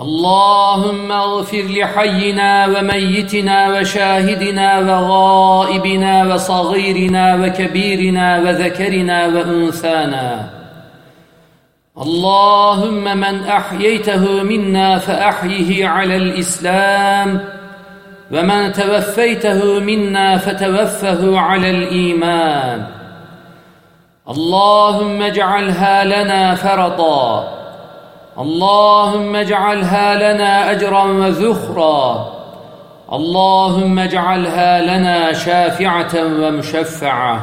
اللهم اغفر لحينا وميتنا وشاهدنا وغائبنا وصغيرنا وكبيرنا وذكرنا وأنثانا. اللهم من أحييته منا فأحيه على الإسلام ومن توفيته منا فتوفه على الإيمان. اللهم اجعلها لنا فرطا اللهم اجعلها لنا أجرا وذخرا. اللهم اجعلها لنا شافعة ومشفعة.